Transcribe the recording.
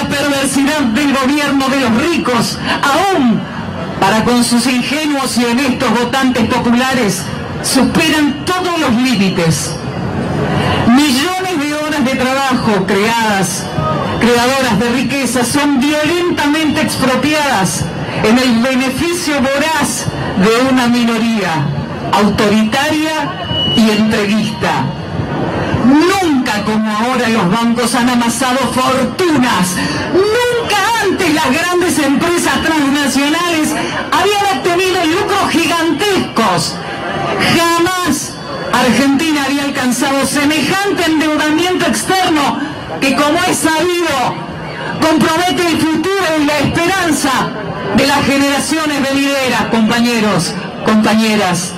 la perversidad del gobierno de los ricos, aún para con sus ingenuos y honestos votantes populares, superan todos los límites. Millones de horas de trabajo creadas, creadoras de riqueza, son violentamente expropiadas en el beneficio voraz de una minoría autoritaria y entreguista. Nunca como ahora los bancos han amasado fortunas. Jamás Argentina había alcanzado semejante endeudamiento externo que como es sabido compromete el futuro y la esperanza de las generaciones venideras, compañeros, compañeras.